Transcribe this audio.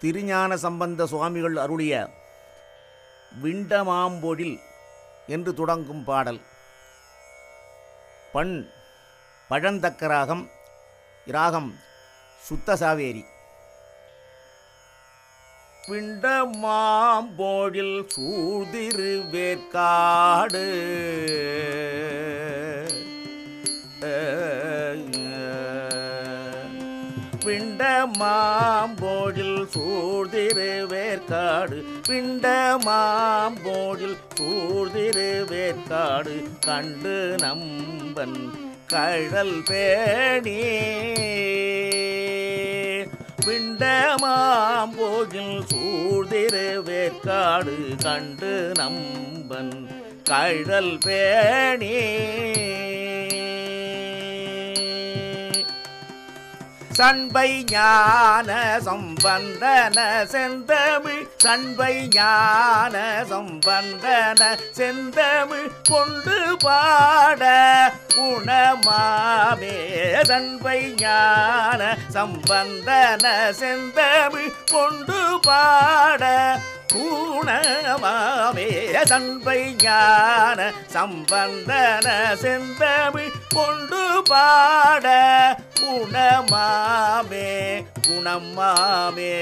திருஞான சம்பந்த சுவாமிகள் அருளிய விண்டமாம்பொழில் என்று தொடங்கும் பாடல். பண் பழந்தக்க ராகம் ராகம் சுத்த சாவேரி. விண்டமாம்பொழில் சூழ்திருவேற்காடு பிண்டமாம்போழில் சூழ்திருவேற்காடு பிண்டமாம்போழில் சூழ்திருவேற்காடு கண்டு நம்பன் கழல் பேணி. பிண்டமாம்போழில் சூழ்திருவேற்காடு கண்டு நம்பன் கழல் பேணி. சண்பை ஞான சம்பந்தன செந்தமிழ் சண்பை ஞான சம்பந்தன செந்தமிழ் கொண்டு பாட குணமாமே. சண்பை ஞான சம்பந்தன செந்தமிழ் கொண்டு பாட பூணமாமே சண்பை ஞான சம்பந்தன செந்தமிழ் கொண்டு பாட குணமாமே குணமாமே.